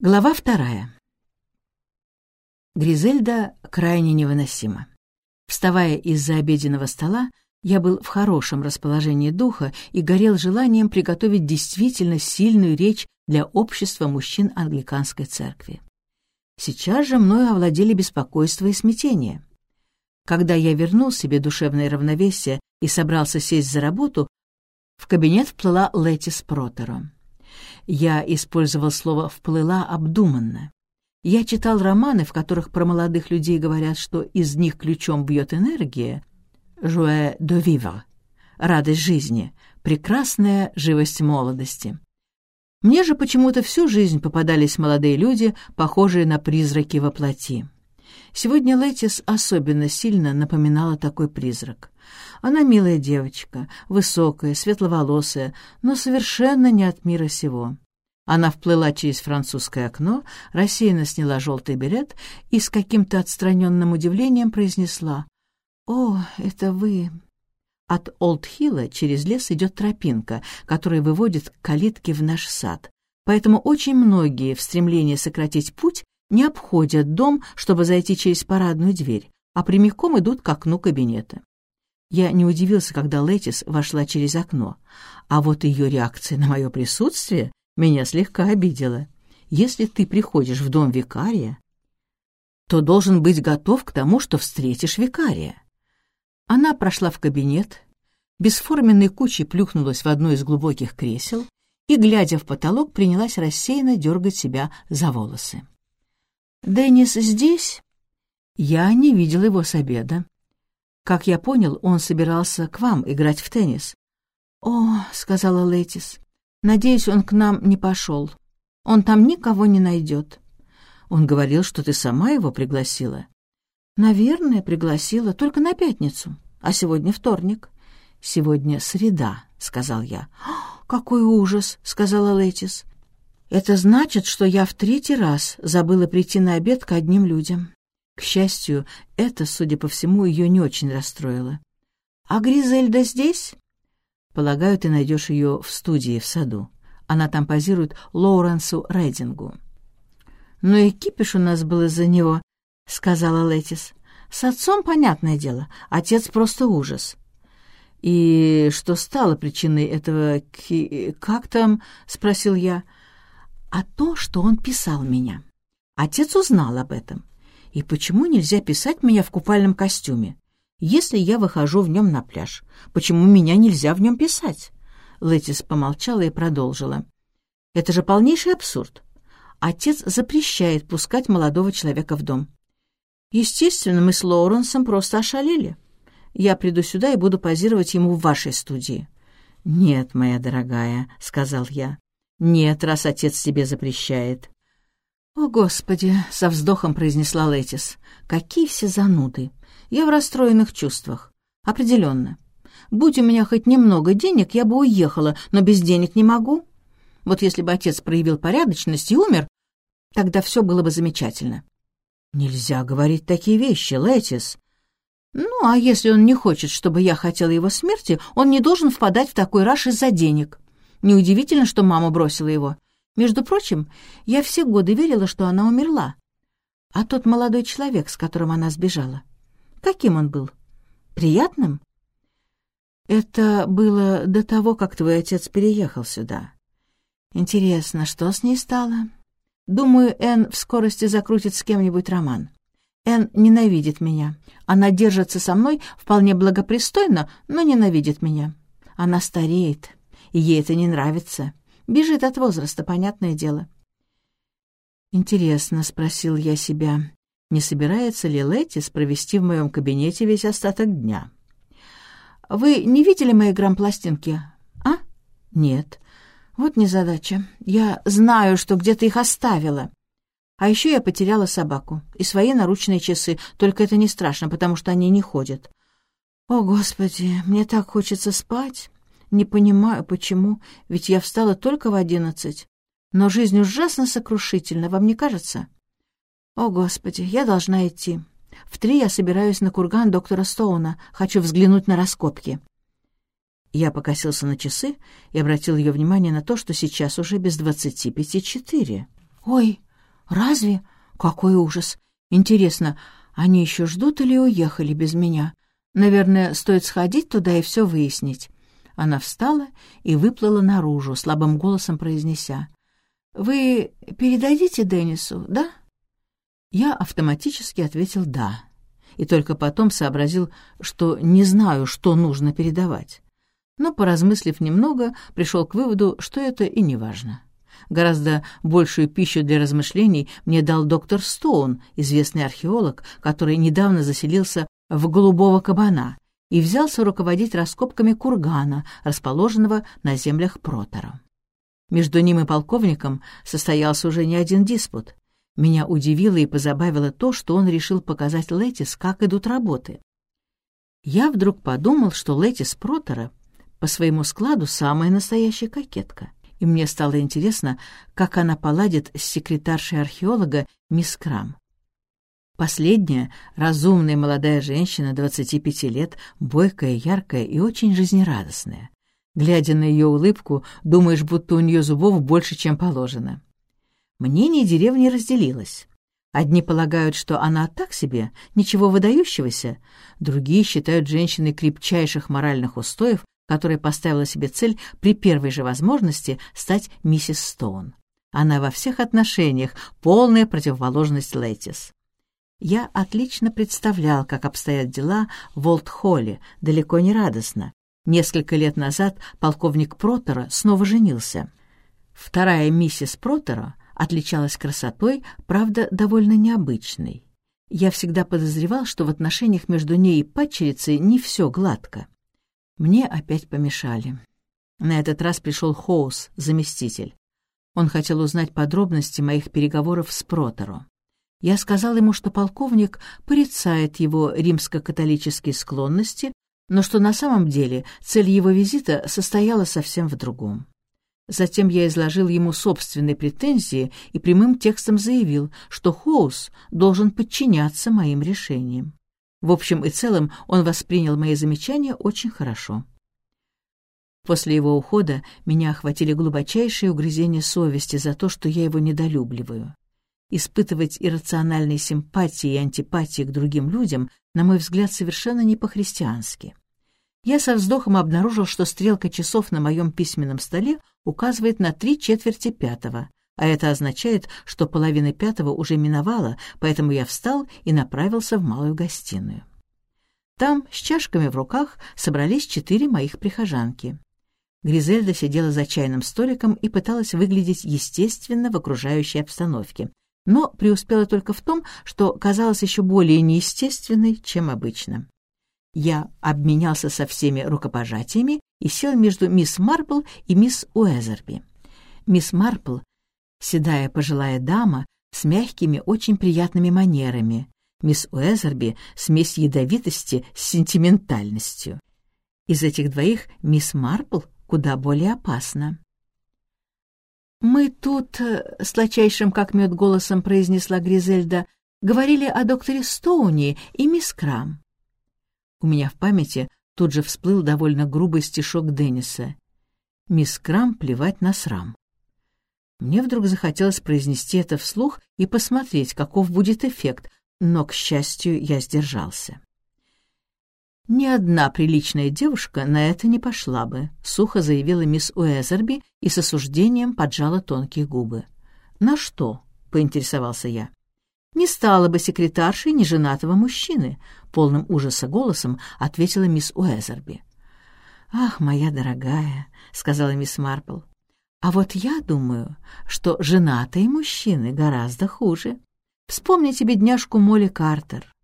Глава вторая. Гризельда крайне невыносима. Вставая из-за обеденного стола, я был в хорошем расположении духа и горел желанием приготовить действительно сильную речь для общества мужчин англиканской церкви. Сейчас же мною овладели беспокойство и смятение. Когда я вернул себе душевное равновесие и собрался сесть за работу, в кабинет вплыла Летис Протеро. Я использовал слово «вплыла» обдуманно. Я читал романы, в которых про молодых людей говорят, что из них ключом бьет энергия. «Joie de vivre» — радость жизни, прекрасная живость молодости. Мне же почему-то всю жизнь попадались молодые люди, похожие на призраки во плоти. Сегодня Летис особенно сильно напоминала такой призрак. Она милая девочка, высокая, светловолосая, но совершенно не от мира сего. Она вплыла через французское окно, рассеянно сняла желтый берет и с каким-то отстраненным удивлением произнесла «О, это вы!» От Олдхилла через лес идет тропинка, которая выводит к калитке в наш сад. Поэтому очень многие в стремлении сократить путь не обходят дом, чтобы зайти через парадную дверь, а прямиком идут к окну кабинета. Я не удивился, когда Летис вошла через окно, а вот ее реакция на мое присутствие меня слегка обидела. Если ты приходишь в дом викария, то должен быть готов к тому, что встретишь викария. Она прошла в кабинет, бесформенной кучей плюхнулась в одно из глубоких кресел и, глядя в потолок, принялась рассеянно дергать себя за волосы. «Деннис здесь?» Я не видел его с обеда. Как я понял, он собирался к вам играть в теннис. «О», — сказала Летис, — «надеюсь, он к нам не пошел. Он там никого не найдет». Он говорил, что ты сама его пригласила. «Наверное, пригласила, только на пятницу. А сегодня вторник». «Сегодня среда», — сказал я. «Какой ужас», — сказала Летис. «Это значит, что я в третий раз забыла прийти на обед к одним людям. К счастью, это, судя по всему, ее не очень расстроило. «А Гризельда здесь?» «Полагаю, ты найдешь ее в студии в саду. Она там позирует Лоуренсу Рейдингу». «Ну и кипиш у нас был из-за него», — сказала Летис. «С отцом понятное дело. Отец просто ужас». «И что стало причиной этого ки... как там?» — спросил я. «А то, что он писал меня. Отец узнал об этом. И почему нельзя писать меня в купальном костюме? Если я выхожу в нем на пляж, почему меня нельзя в нем писать?» Летис помолчала и продолжила. «Это же полнейший абсурд. Отец запрещает пускать молодого человека в дом. Естественно, мы с Лоуренсом просто ошалели. Я приду сюда и буду позировать ему в вашей студии». «Нет, моя дорогая», — сказал я. «Нет, раз отец тебе запрещает. «О, Господи!» — со вздохом произнесла Летис. «Какие все зануды! Я в расстроенных чувствах. Определенно. Будь у меня хоть немного денег, я бы уехала, но без денег не могу. Вот если бы отец проявил порядочность и умер, тогда все было бы замечательно». «Нельзя говорить такие вещи, Летис», «Ну, а если он не хочет, чтобы я хотела его смерти, он не должен впадать в такой раш из-за денег. Неудивительно, что мама бросила его. Между прочим, я все годы верила, что она умерла. А тот молодой человек, с которым она сбежала, каким он был? Приятным? Это было до того, как твой отец переехал сюда. Интересно, что с ней стало? Думаю, Энн в скорости закрутит с кем-нибудь роман. Энн ненавидит меня. Она держится со мной вполне благопристойно, но ненавидит меня. Она стареет, и ей это не нравится. Бежит от возраста, понятное дело. «Интересно», — спросил я себя, не собирается ли Летис провести в моем кабинете весь остаток дня? «Вы не видели мои грампластинки, а?» «Нет». «Вот незадача. Я знаю, что где-то их оставила. А еще я потеряла собаку и свои наручные часы, только это не страшно, потому что они не ходят. О, Господи, мне так хочется спать. Не понимаю, почему, ведь я встала только в одиннадцать. Но жизнь ужасно сокрушительна, вам не кажется? О, Господи, я должна идти. В три я собираюсь на курган доктора Стоуна, хочу взглянуть на раскопки. Я покосился на часы и обратил ее внимание на то, что сейчас уже без двадцати пяти четыре. «Ой!» «Разве? Какой ужас! Интересно, они еще ждут или уехали без меня? Наверное, стоит сходить туда и все выяснить». Она встала и выплыла наружу, слабым голосом произнеся. «Вы передадите Деннису, да?» Я автоматически ответил «да» и только потом сообразил, что не знаю, что нужно передавать. Но, поразмыслив немного, пришел к выводу, что это и не важно. Гораздо большую пищу для размышлений мне дал доктор Стоун, известный археолог, который недавно заселился в Голубого кабана и взялся руководить раскопками кургана, расположенного на землях Протора. Между ним и полковником состоялся уже не один диспут. Меня удивило и позабавило то, что он решил показать Летис, как идут работы. Я вдруг подумал, что Летис Протора по своему складу самая настоящая кокетка, и мне стало интересно, как она поладит с секретаршей археолога мисс Крам. Последняя — разумная молодая женщина, 25 лет, бойкая, яркая и очень жизнерадостная. Глядя на ее улыбку, думаешь, будто у нее зубов больше, чем положено. Мнение деревни разделилось. Одни полагают, что она так себе, ничего выдающегося, другие считают женщиной крепчайших моральных устоев, которая поставила себе цель при первой же возможности стать миссис Стоун. Она во всех отношениях полная противоположность Летис. Я отлично представлял, как обстоят дела в Олд-Холле, далеко не радостно. Несколько лет назад полковник Протера снова женился. Вторая миссис Протера отличалась красотой, правда, довольно необычной. Я всегда подозревал, что в отношениях между ней и падчерицей не все гладко. Мне опять помешали. На этот раз пришел Хоус, заместитель. Он хотел узнать подробности моих переговоров с Протеро. Я сказал ему, что полковник порицает его римско-католические склонности, но что на самом деле цель его визита состояла совсем в другом. Затем я изложил ему собственные претензии и прямым текстом заявил, что Хоус должен подчиняться моим решениям. В общем и целом он воспринял мои замечания очень хорошо. После его ухода меня охватили глубочайшие угрызения совести за то, что я его недолюбливаю. Испытывать иррациональные симпатии и антипатии к другим людям, на мой взгляд, совершенно не по-христиански. Я со вздохом обнаружил, что стрелка часов на моем письменном столе указывает на три четверти пятого, а это означает, что половина пятого уже миновала, поэтому я встал и направился в малую гостиную. Там, с чашками в руках, собрались четыре моих прихожанки. Гризельда сидела за чайным столиком и пыталась выглядеть естественно в окружающей обстановке, но преуспела только в том, что казалась еще более неестественной, чем обычно. Я обменялся со всеми рукопожатиями и сел между мисс Марпл и мисс Уэзерби. Мисс Марпл — седая пожилая дама с мягкими, очень приятными манерами. Мисс Уэзерби — смесь ядовитости с сентиментальностью. Из этих двоих мисс Марпл куда более опасна. «Мы тут», э, — сладчайшим как мед голосом произнесла Гризельда, — говорили о докторе Стоуне и мисс Крам. У меня в памяти тут же всплыл довольно грубый стишок Денниса. «Мисс Крам плевать на срам». Мне вдруг захотелось произнести это вслух и посмотреть, каков будет эффект, но, к счастью, я сдержался. «Ни одна приличная девушка на это не пошла бы», — сухо заявила мисс Уэзерби и с осуждением поджала тонкие губы. «На что?» — поинтересовался я. «Не стала бы секретаршей неженатого мужчины», — полным ужаса голосом ответила мисс Уэзерби. «Ах, моя дорогая», — сказала мисс Марпл, — «а вот я думаю, что женатые мужчины гораздо хуже. Вспомните бедняжку Молли Картер.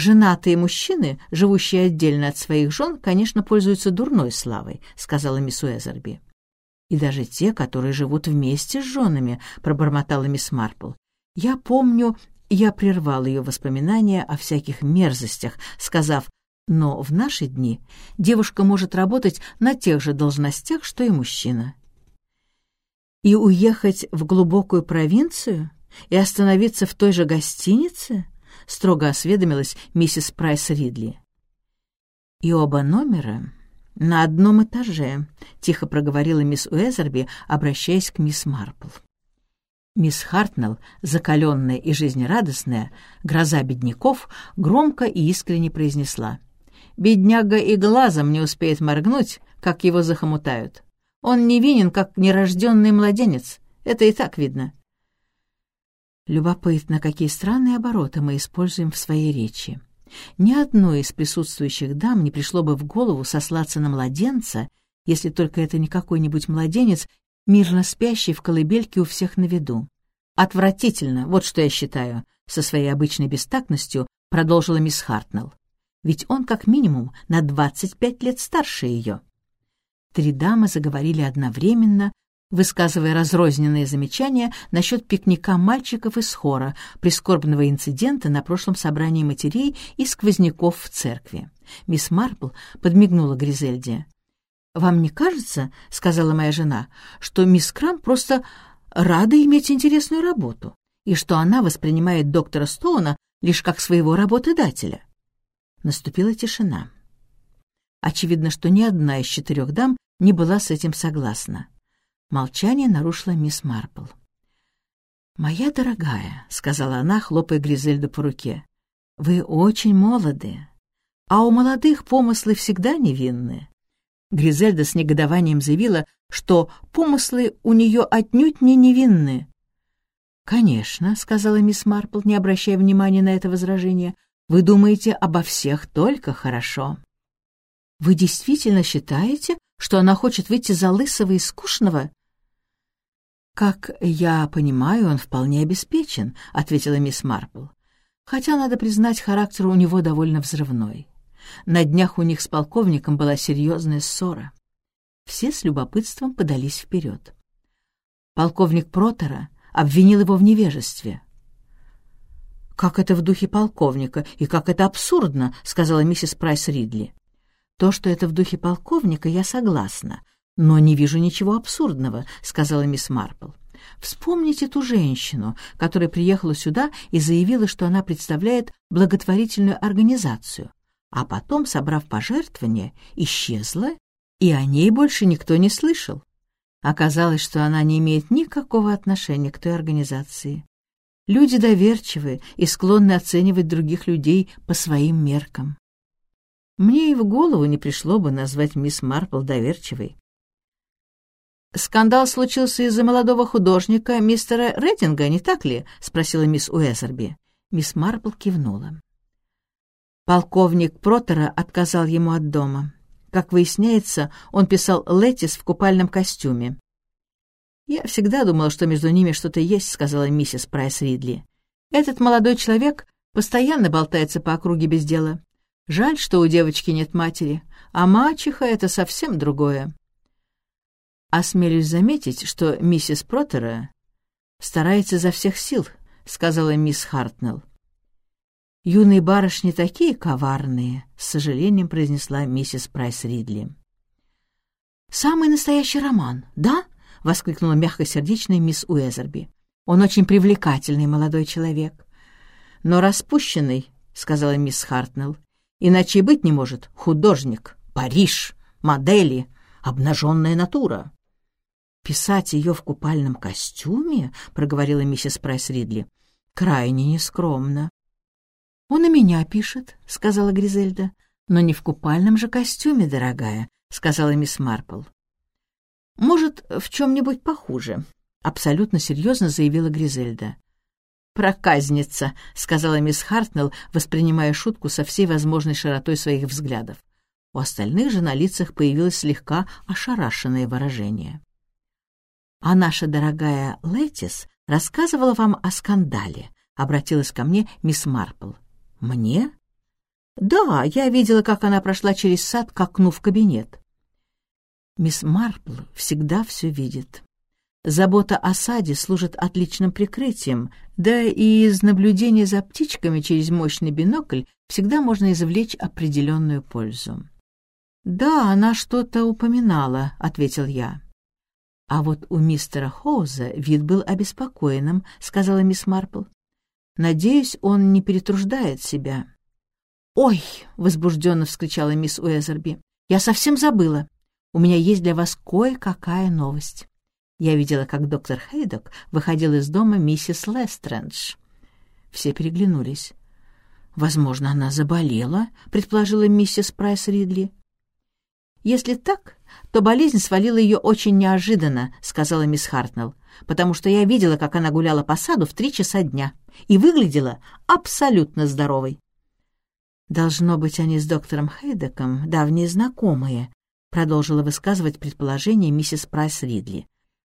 «Женатые мужчины, живущие отдельно от своих жен, конечно, пользуются дурной славой», — сказала мисс Уэзерби. «И даже те, которые живут вместе с женами», — пробормотала мисс Марпл. «Я помню...» Я прервал ее воспоминания о всяких мерзостях, сказав, «Но в наши дни девушка может работать на тех же должностях, что и мужчина». «И уехать в глубокую провинцию? И остановиться в той же гостинице?» — строго осведомилась миссис Прайс Ридли. «И оба номера на одном этаже», — тихо проговорила мисс Уэзерби, обращаясь к мисс Марпл. Мисс Хартнелл, закаленная и жизнерадостная, гроза бедняков, громко и искренне произнесла. «Бедняга и глазом не успеет моргнуть, как его захомутают. Он невинен, как нерожденный младенец. Это и так видно». Любопытно, какие странные обороты мы используем в своей речи. Ни одной из присутствующих дам не пришло бы в голову сослаться на младенца, если только это не какой-нибудь младенец, мирно спящий в колыбельке у всех на виду. «Отвратительно, вот что я считаю», — со своей обычной бестактностью продолжила мисс Хартнелл. «Ведь он как минимум на двадцать пять лет старше ее». Три дамы заговорили одновременно, высказывая разрозненные замечания насчет пикника мальчиков из хора, прискорбного инцидента на прошлом собрании матерей и сквозняков в церкви. Мисс Марпл подмигнула Гризельде. «Вам не кажется, — сказала моя жена, — что мисс Крам просто рада иметь интересную работу, и что она воспринимает доктора Стоуна лишь как своего работодателя?» Наступила тишина. Очевидно, что ни одна из четырех дам не была с этим согласна. Молчание нарушила мисс Марпл. «Моя дорогая», — сказала она, хлопая Гризельду по руке, — «вы очень молоды, а у молодых помыслы всегда невинны. Гризельда с негодованием заявила, что помыслы у нее отнюдь не невинны. «Конечно», — сказала мисс Марпл, не обращая внимания на это возражение, — «вы думаете обо всех только хорошо». «Вы действительно считаете, что она хочет выйти за лысого и скучного?» «Как я понимаю, он вполне обеспечен», — ответила мисс Марпл. «Хотя, надо признать, характер у него довольно взрывной. На днях у них с полковником была серьезная ссора. Все с любопытством подались вперед. Полковник Протера обвинил его в невежестве. «Как это в духе полковника, и как это абсурдно», — сказала миссис Прайс Ридли. «То, что это в духе полковника, я согласна, но не вижу ничего абсурдного», — сказала мисс Марпл. Вспомните ту женщину, которая приехала сюда и заявила, что она представляет благотворительную организацию а потом, собрав пожертвования, исчезла, и о ней больше никто не слышал. Оказалось, что она не имеет никакого отношения к той организации. Люди доверчивы и склонны оценивать других людей по своим меркам. Мне и в голову не пришло бы назвать мисс Марпл доверчивой. «Скандал случился из-за молодого художника мистера Рейтинга, не так ли?» — спросила мисс Уэзерби. Мисс Марпл кивнула. Полковник Протера отказал ему от дома. Как выясняется, он писал Летис в купальном костюме. «Я всегда думала, что между ними что-то есть», — сказала миссис Прайс Ридли. «Этот молодой человек постоянно болтается по округе без дела. Жаль, что у девочки нет матери, а мачеха — это совсем другое». «Осмелюсь заметить, что миссис Протера старается изо всех сил», — сказала мисс Хартнелл. «Юные барышни такие коварные», — с сожалением произнесла миссис Прайс Ридли. «Самый настоящий роман, да?» — воскликнула мягкосердечная мисс Уэзерби. «Он очень привлекательный молодой человек». «Но распущенный», — сказала мисс Хартнелл. «Иначе быть не может. Художник, Париж, модели, обнаженная натура». «Писать ее в купальном костюме?» — проговорила миссис Прайс Ридли. «Крайне нескромно». «Он и меня пишет», — сказала Гризельда. «Но не в купальном же костюме, дорогая», — сказала мисс Марпл. «Может, в чем-нибудь похуже», — абсолютно серьезно заявила Гризельда. «Проказница», — сказала мисс Хартнелл, воспринимая шутку со всей возможной широтой своих взглядов. У остальных же на лицах появилось слегка ошарашенное выражение. «А наша дорогая Летис рассказывала вам о скандале», — обратилась ко мне мисс Марпл. «Мне?» «Да, я видела, как она прошла через сад к окну в кабинет». Мисс Марпл всегда все видит. Забота о саде служит отличным прикрытием, да и из наблюдения за птичками через мощный бинокль всегда можно извлечь определенную пользу. «Да, она что-то упоминала», — ответил я. «А вот у мистера Хоуза вид был обеспокоенным», — сказала мисс Марпл. Надеюсь, он не перетруждает себя. «Ой!» — возбужденно вскричала мисс Уэзерби. «Я совсем забыла. У меня есть для вас кое-какая новость. Я видела, как доктор Хейдок выходил из дома миссис Лестрендж. Все переглянулись. «Возможно, она заболела», — предположила миссис Прайс Ридли. «Если так, то болезнь свалила ее очень неожиданно», — сказала мисс Хартнелл, «потому что я видела, как она гуляла по саду в три часа дня и выглядела абсолютно здоровой». «Должно быть, они с доктором Хейдеком давние знакомые», — продолжила высказывать предположение миссис Прайс Ридли.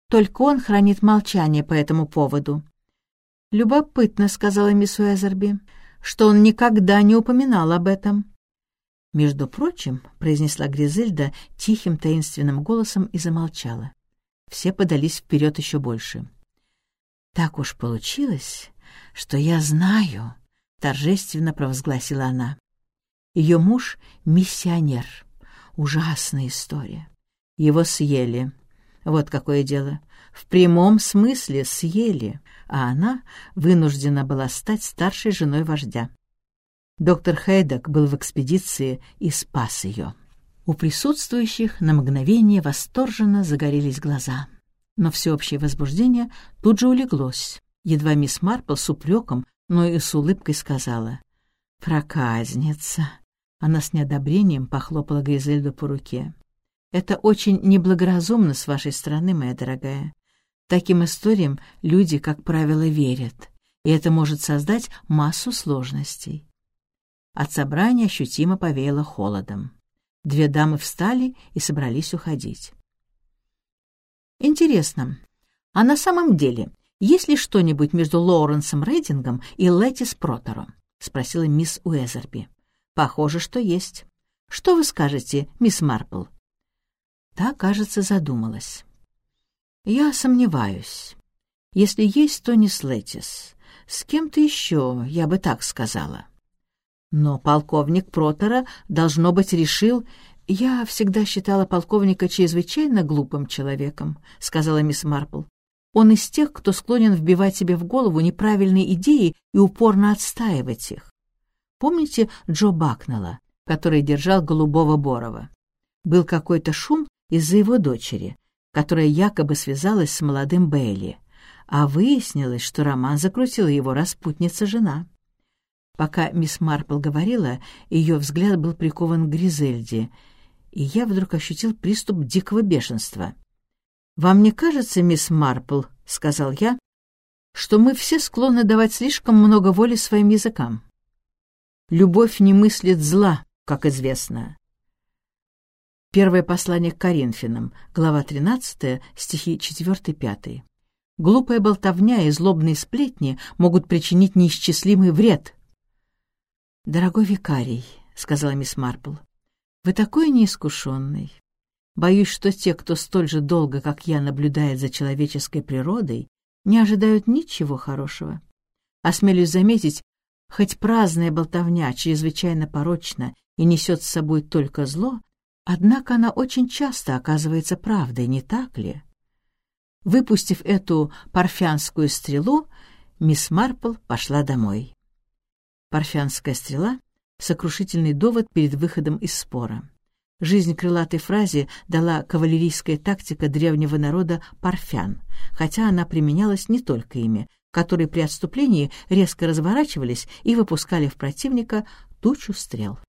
«Только он хранит молчание по этому поводу». «Любопытно», — сказала мисс Уэзерби, — «что он никогда не упоминал об этом». «Между прочим», — произнесла Гризельда тихим таинственным голосом и замолчала. Все подались вперед еще больше. «Так уж получилось, что я знаю», — торжественно провозгласила она. «Ее муж — миссионер. Ужасная история. Его съели. Вот какое дело. В прямом смысле съели, а она вынуждена была стать старшей женой вождя. Доктор Хейдек был в экспедиции и спас ее. У присутствующих на мгновение восторженно загорелись глаза. Но всеобщее возбуждение тут же улеглось. Едва мисс Марпл с упреком, но и с улыбкой сказала «Проказница». Она с неодобрением похлопала Гризельду по руке. «Это очень неблагоразумно с вашей стороны, моя дорогая. Таким историям люди, как правило, верят, и это может создать массу сложностей. От собрания ощутимо повеяло холодом. Две дамы встали и собрались уходить. «Интересно, а на самом деле есть ли что-нибудь между Лоуренсом Рейдингом и Летис Протером?» — спросила мисс Уэзерби. «Похоже, что есть. Что вы скажете, мисс Марпл?» Та, кажется, задумалась. «Я сомневаюсь. Если есть, то не с Летис. С кем-то еще, я бы так сказала. Но полковник Протера, должно быть, решил... «Я всегда считала полковника чрезвычайно глупым человеком», — сказала мисс Марпл. «Он из тех, кто склонен вбивать себе в голову неправильные идеи и упорно отстаивать их. Помните Джо Бакнелла, который держал голубого Борова? Был какой-то шум из-за его дочери, которая якобы связалась с молодым Бейли, а выяснилось, что роман закрутила его распутница-жена. Пока мисс Марпл говорила, ее взгляд был прикован к Гризельде, и я вдруг ощутил приступ дикого бешенства. «Вам не кажется, мисс Марпл, — сказал я, — что мы все склонны давать слишком много воли своим языкам? Любовь не мыслит зла, как известно». Первое послание к Коринфянам, глава 13, стихи 4-5. Глупая болтовня и злобные сплетни могут причинить неисчислимый вред — «Дорогой викарий», — сказала мисс Марпл, — «вы такой неискушенный. Боюсь, что те, кто столь же долго, как я, наблюдает за человеческой природой, не ожидают ничего хорошего. Осмелюсь заметить, хоть праздная болтовня чрезвычайно порочна и несет с собой только зло, однако она очень часто оказывается правдой, не так ли?» Выпустив эту парфянскую стрелу, мисс Марпл пошла домой. Парфянская стрела — сокрушительный довод перед выходом из спора. Жизнь крылатой фразе дала кавалерийская тактика древнего народа парфян, хотя она применялась не только ими, которые при отступлении резко разворачивались и выпускали в противника тучу стрел.